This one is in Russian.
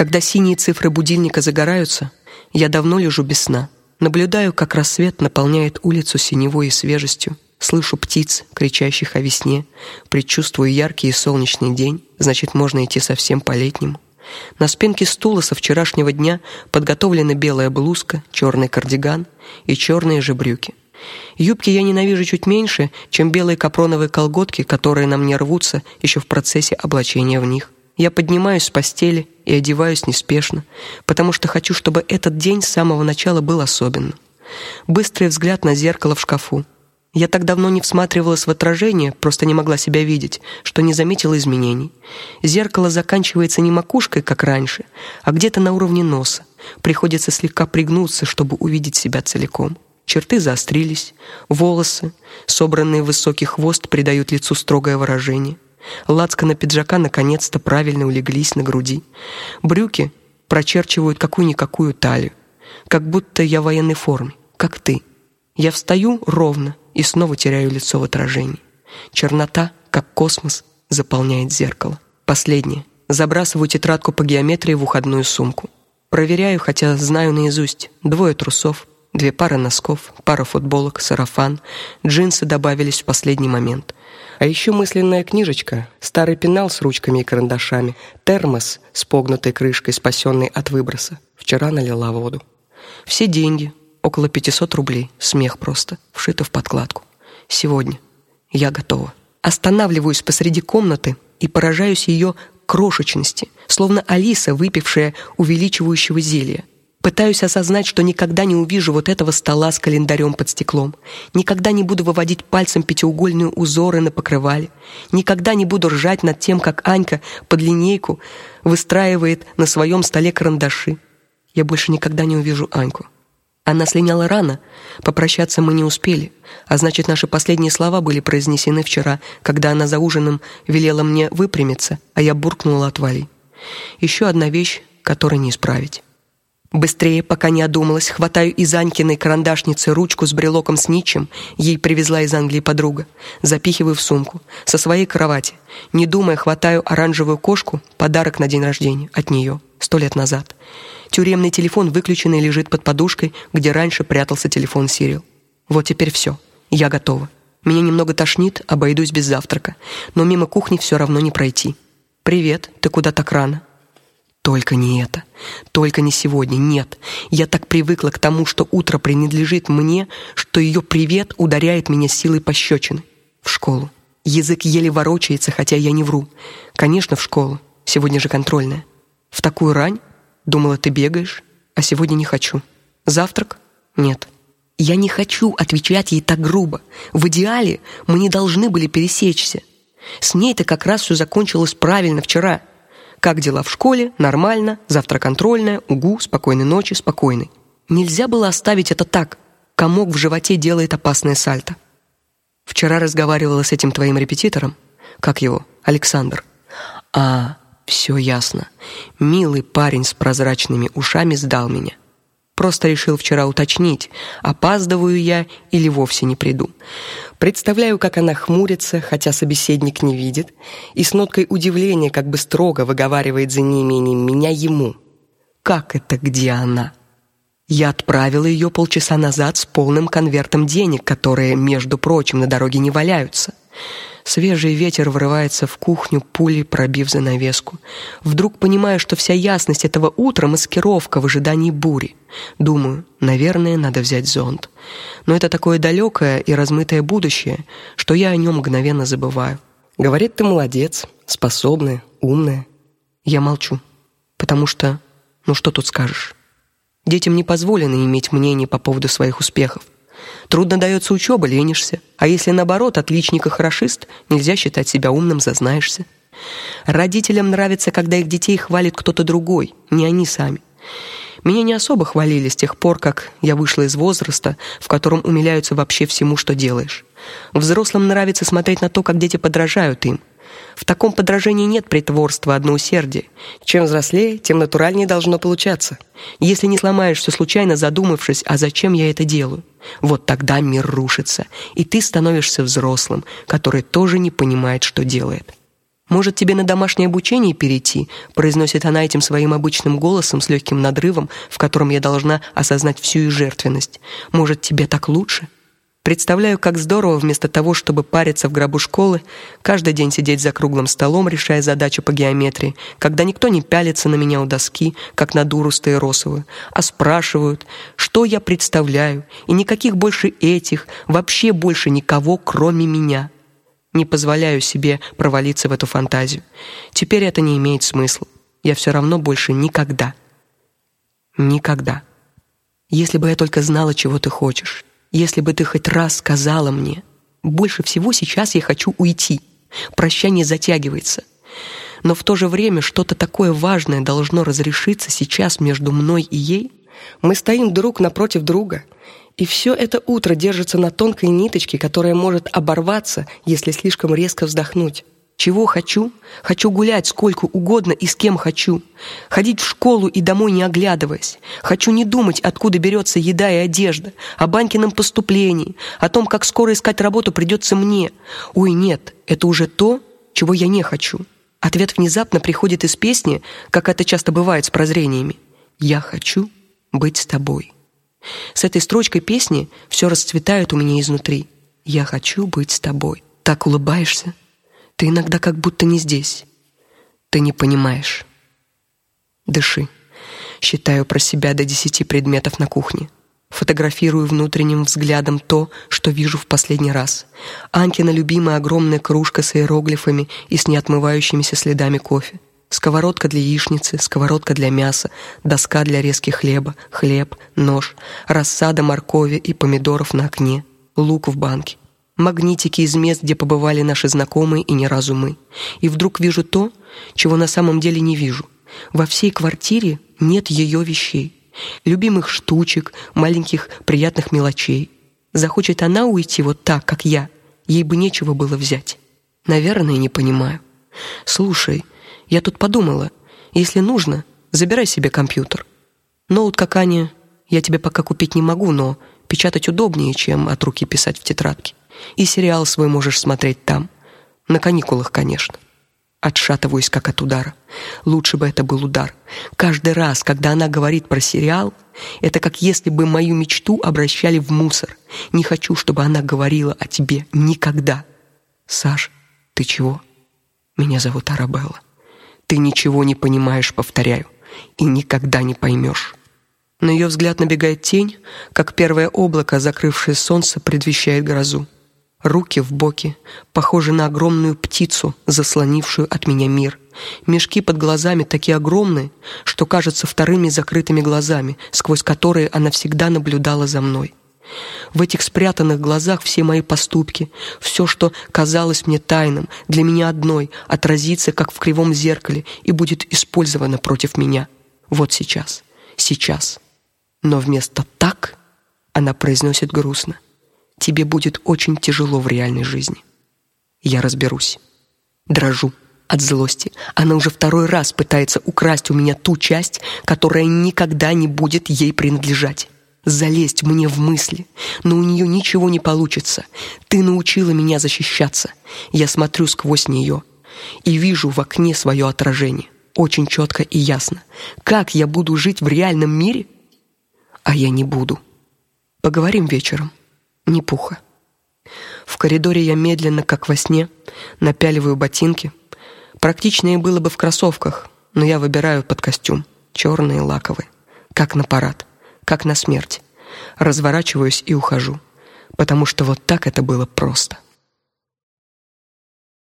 Когда синие цифры будильника загораются, я давно лежу без сна. Наблюдаю, как рассвет наполняет улицу синевой и свежестью. Слышу птиц, кричащих о весне, предчувствую яркий и солнечный день, значит, можно идти совсем по-летнему. На спинке стула со вчерашнего дня подготовлена белая блузка, черный кардиган и черные же брюки. Юбки я ненавижу чуть меньше, чем белые капроновые колготки, которые на мне рвутся еще в процессе облачения в них. Я поднимаюсь с постели и одеваюсь неспешно, потому что хочу, чтобы этот день с самого начала был особенным. Быстрый взгляд на зеркало в шкафу. Я так давно не всматривалась в отражение, просто не могла себя видеть, что не заметила изменений. Зеркало заканчивается не макушкой, как раньше, а где-то на уровне носа. Приходится слегка пригнуться, чтобы увидеть себя целиком. Черты заострились, волосы, собранные в высокий хвост, придают лицу строгое выражение. Лацканы пиджака наконец-то правильно улеглись на груди. Брюки прочерчивают какую-никакую талию, как будто я в военной форме, как ты. Я встаю ровно и снова теряю лицо в отражении. Чернота, как космос, заполняет зеркало. Последнее. Забрасываю тетрадку по геометрии в уходную сумку. Проверяю, хотя знаю наизусть. Двое трусов, две пары носков, пара футболок, сарафан, джинсы добавились в последний момент. А еще мысленная книжечка, старый пенал с ручками и карандашами, термос с погнутой крышкой, спасенный от выброса. Вчера налила воду. Все деньги, около 500 рублей, смех просто, вшито в подкладку. Сегодня я готова. Останавливаюсь посреди комнаты и поражаюсь ее крошечности, словно Алиса, выпившая увеличивающего зелья. Пытаюсь осознать, что никогда не увижу вот этого стола с календарем под стеклом. Никогда не буду выводить пальцем пятиугольные узоры на покрывале. Никогда не буду ржать над тем, как Анька под линейку выстраивает на своем столе карандаши. Я больше никогда не увижу Аньку. Она слиняла рано, попрощаться мы не успели, а значит, наши последние слова были произнесены вчера, когда она за ужином велела мне выпрямиться, а я буркнула отвали. Еще одна вещь, которую не исправить. Быстрее, пока не одумалась, хватаю из Анькиной карандашницы ручку с брелоком с ничем, ей привезла из Англии подруга, запихиваю в сумку со своей кровати. Не думая, хватаю оранжевую кошку, подарок на день рождения от нее сто лет назад. Тюремный телефон выключенный лежит под подушкой, где раньше прятался телефон Сирил. Вот теперь все. Я готова. Меня немного тошнит, обойдусь без завтрака, но мимо кухни все равно не пройти. Привет. Ты куда так рано? Только не это. Только не сегодня. Нет. Я так привыкла к тому, что утро принадлежит мне, что ее привет ударяет меня силой пощечины. В школу. Язык еле ворочается, хотя я не вру. Конечно, в школу. Сегодня же контрольная. В такую рань? Думала, ты бегаешь, а сегодня не хочу. Завтрак? Нет. Я не хочу отвечать ей так грубо. В идеале мы не должны были пересечься. С ней-то как раз все закончилось правильно вчера. Как дела в школе? Нормально. Завтра контрольная. Угу. Спокойной ночи. Спокойной. Нельзя было оставить это так. Комок в животе делает опасное сальто. Вчера разговаривала с этим твоим репетитором. Как его? Александр. А, все ясно. Милый парень с прозрачными ушами сдал меня. Просто решил вчера уточнить, опаздываю я или вовсе не приду. Представляю, как она хмурится, хотя собеседник не видит, и с ноткой удивления как бы строго выговаривает за неимением меня ему. Как это где она? Я отправила ее полчаса назад с полным конвертом денег, которые, между прочим, на дороге не валяются. Свежий ветер врывается в кухню, пулей пробив занавеску. Вдруг понимаю, что вся ясность этого утра маскировка в ожидании бури. Думаю, наверное, надо взять зонт. Но это такое далекое и размытое будущее, что я о нем мгновенно забываю. Говорит, ты молодец, способная, умная. Я молчу, потому что, ну что тут скажешь? Детям не позволено иметь мнение по поводу своих успехов. Трудно дается учеба, ленишься. А если наоборот, отличник и хорошист, нельзя считать себя умным, зазнаешься. Родителям нравится, когда их детей хвалит кто-то другой, не они сами. Меня не особо хвалили с тех пор, как я вышла из возраста, в котором умиляются вообще всему, что делаешь. Взрослым нравится смотреть на то, как дети подражают им. В таком подражании нет притворства, одно усердие. Чем взрослее, тем натуральнее должно получаться. Если не сломаешься случайно задумавшись, а зачем я это делаю, вот тогда мир рушится, и ты становишься взрослым, который тоже не понимает, что делает. Может, тебе на домашнее обучение перейти, произносит она этим своим обычным голосом с легким надрывом, в котором я должна осознать всю ее жертвенность. Может, тебе так лучше? Представляю, как здорово вместо того, чтобы париться в гробу школы, каждый день сидеть за круглым столом, решая задачи по геометрии, когда никто не пялится на меня у доски, как на дуру стаиросовую, а спрашивают, что я представляю, и никаких больше этих, вообще больше никого, кроме меня. Не позволяю себе провалиться в эту фантазию. Теперь это не имеет смысла. Я все равно больше никогда. Никогда. Если бы я только знала, чего ты хочешь, если бы ты хоть раз сказала мне, больше всего сейчас я хочу уйти. Прощание затягивается. Но в то же время что-то такое важное должно разрешиться сейчас между мной и ей. Мы стоим друг напротив друга, и все это утро держится на тонкой ниточке, которая может оборваться, если слишком резко вздохнуть. Чего хочу? Хочу гулять сколько угодно и с кем хочу. Ходить в школу и домой не оглядываясь. Хочу не думать, откуда берется еда и одежда, о банкином поступлении, о том, как скоро искать работу придется мне. Ой, нет, это уже то, чего я не хочу. Ответ внезапно приходит из песни, как это часто бывает с прозрениями. Я хочу быть с тобой. С этой строчкой песни все расцветает у меня изнутри. Я хочу быть с тобой. Так улыбаешься, ты иногда как будто не здесь. Ты не понимаешь. Дыши. Считаю про себя до десяти предметов на кухне. Фотографирую внутренним взглядом то, что вижу в последний раз. Анкина любимая огромная кружка с иероглифами и с неотмывающимися следами кофе. Сковородка для яичницы, сковородка для мяса, доска для резки хлеба, хлеб, нож, рассада моркови и помидоров на окне, лук в банке магнитики из мест, где побывали наши знакомые и ни разу мы. И вдруг вижу то, чего на самом деле не вижу. Во всей квартире нет ее вещей, любимых штучек, маленьких приятных мелочей. Захочет она уйти вот так, как я, ей бы нечего было взять. Наверное, не понимаю. Слушай, я тут подумала, если нужно, забирай себе компьютер. Ноут как Аня я тебе пока купить не могу, но печатать удобнее, чем от руки писать в тетрадке. И сериал свой можешь смотреть там. На каникулах, конечно. Отшатываюсь как от удара. Лучше бы это был удар. Каждый раз, когда она говорит про сериал, это как если бы мою мечту обращали в мусор. Не хочу, чтобы она говорила о тебе никогда. Саш, ты чего? Меня зовут Арабелла. Ты ничего не понимаешь, повторяю, и никогда не поймешь. На ее взгляд набегает тень, как первое облако, закрывшее солнце, предвещает грозу руки в боки, похожи на огромную птицу, заслонившую от меня мир. Мешки под глазами такие огромные, что кажутся вторыми закрытыми глазами, сквозь которые она всегда наблюдала за мной. В этих спрятанных глазах все мои поступки, все, что казалось мне тайным, для меня одной, отразится как в кривом зеркале и будет использовано против меня. Вот сейчас, сейчас. Но вместо так она произносит грустно: тебе будет очень тяжело в реальной жизни. Я разберусь. Дрожу от злости. Она уже второй раз пытается украсть у меня ту часть, которая никогда не будет ей принадлежать. Залезть мне в мысли, но у нее ничего не получится. Ты научила меня защищаться. Я смотрю сквозь нее и вижу в окне свое отражение, очень четко и ясно. Как я буду жить в реальном мире? А я не буду. Поговорим вечером ни пуха. В коридоре я медленно, как во сне, напяливаю ботинки. Практичнее было бы в кроссовках, но я выбираю под костюм, черные лаковые, как на парад, как на смерть. Разворачиваюсь и ухожу, потому что вот так это было просто.